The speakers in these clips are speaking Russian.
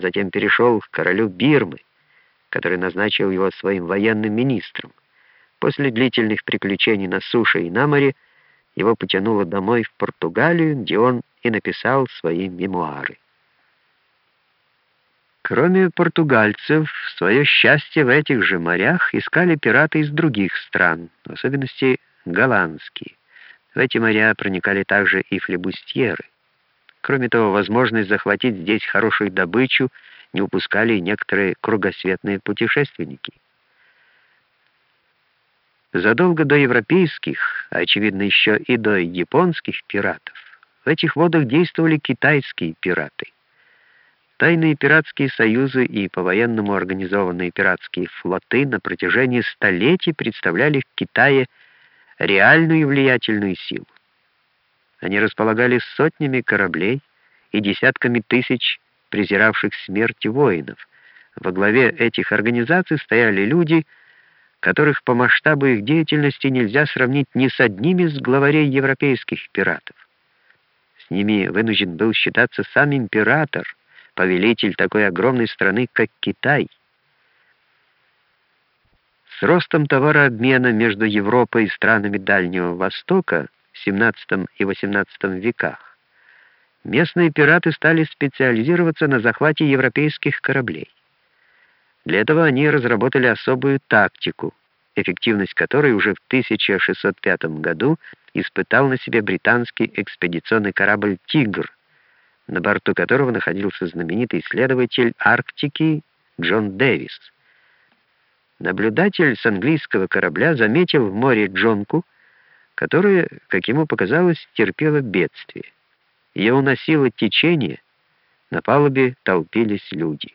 затем перешел к королю Бирмы, который назначил его своим военным министром. После длительных приключений на суше и на море его потянуло домой в Португалию, где он и написал свои мемуары. Кроме португальцев, свое счастье в этих же морях искали пираты из других стран, в особенности голландские. В эти моря проникали также и флебустьеры. Кроме того, возможность захватить здесь хорошую добычу не упускали некоторые кругосветные путешественники. Задолго до европейских, а очевидно еще и до японских пиратов, в этих водах действовали китайские пираты. Тайные пиратские союзы и по-военному организованные пиратские флоты на протяжении столетий представляли в Китае реальную и влиятельную силу. Они располагали сотнями кораблей и десятками тысяч презиравших смерти воинов. Во главе этих организаций стояли люди, которых по масштабу их деятельности нельзя сравнить ни с одним из главарей европейских пиратов. С ними вынужден был считаться сам император, повелитель такой огромной страны, как Китай. С ростом товарообмена между Европой и странами Дальнего Востока XVII и XVIII веках местные пираты стали специализироваться на захвате европейских кораблей. Для этого они разработали особую тактику, эффективность которой уже в 1605 году испытал на себе британский экспедиционный корабль «Тигр», на борту которого находился знаменитый исследователь Арктики Джон Дэвис. Наблюдатель с английского корабля заметил в море джонку, которая, как ему показалось, терпела бедствие. Ее уносило течение, на палубе толпились люди.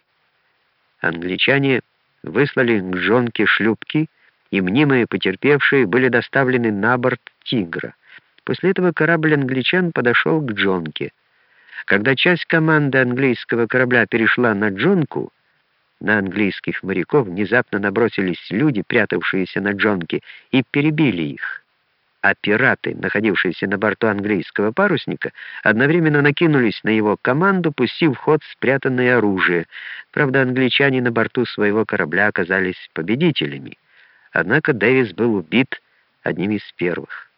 Англичане выслали к жонке шлюпки, и мнимые потерпевшие были доставлены на борт «Тигра». После этого корабль англичан подошел к джонке. Когда часть команды английского корабля перешла на джонку, на английских моряков внезапно набросились люди, прятавшиеся на джонке, и перебили их а пираты, находившиеся на борту английского парусника, одновременно накинулись на его команду, пустив в ход спрятанное оружие. Правда, англичане на борту своего корабля оказались победителями. Однако Дэвис был убит одним из первых.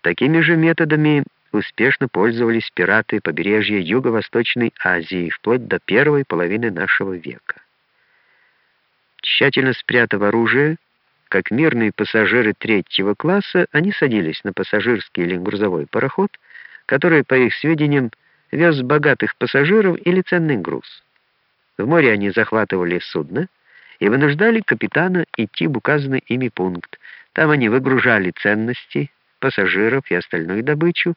Такими же методами успешно пользовались пираты побережья Юго-Восточной Азии вплоть до первой половины нашего века. Тщательно спрятав оружие, как мирные пассажиры третьего класса, они садились на пассажирский или грузовой пароход, который, по их сведениям, вез богатых пассажиров или ценный груз. В море они захватывали судно и вынуждали капитана идти в указанный ими пункт. Там они выгружали ценности, пассажиров и остальную добычу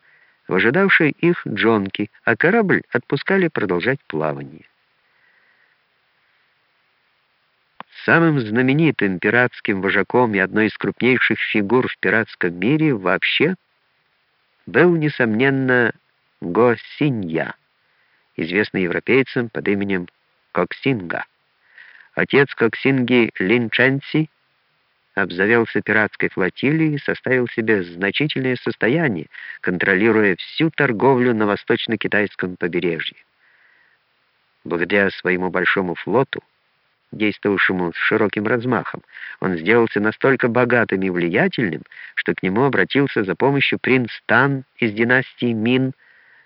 в ожидавшие их джонки, а корабль отпускали продолжать плавание. Самым знаменитым пиратским вожаком и одной из крупнейших фигур в пиратском мире вообще был, несомненно, Го Синья, известный европейцам под именем Коксинга. Отец Коксинги Линченси обзавелся пиратской флотилией и составил себе значительное состояние, контролируя всю торговлю на восточно-китайском побережье. Благодаря своему большому флоту действовавшему с широким размахом. Он сделался настолько богатым и влиятельным, что к нему обратился за помощью принц Тан из династии Мин,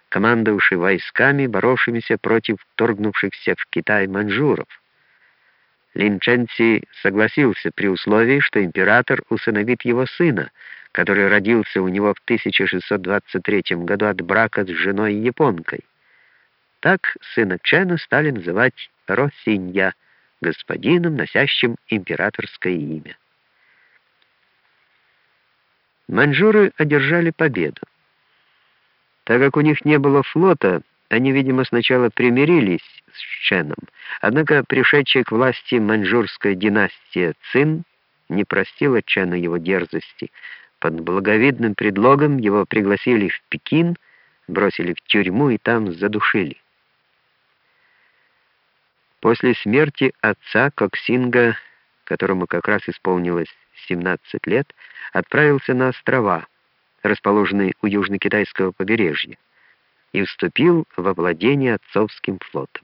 командовавший войсками, боровшимися против торгнувшихся в Китай маньчжуров. Лин Чэнци согласился при условии, что император усыновит его сына, который родился у него в 1623 году от брака с женой-японкой. Так сына Чена стали называть Росинья, господином, носящим императорское имя. Маньчжуры одержали победу. Так как у них не было флота, они, видимо, сначала примирились с Ченом, однако пришедшая к власти маньчжурская династия Цин не простила Чену его дерзости. Под благовидным предлогом его пригласили в Пекин, бросили в тюрьму и там задушили. После смерти отца Коксинга, которому как раз исполнилось 17 лет, отправился на острова, расположенные у южно-китайского побережья. и вступил во владение отцовским флотом.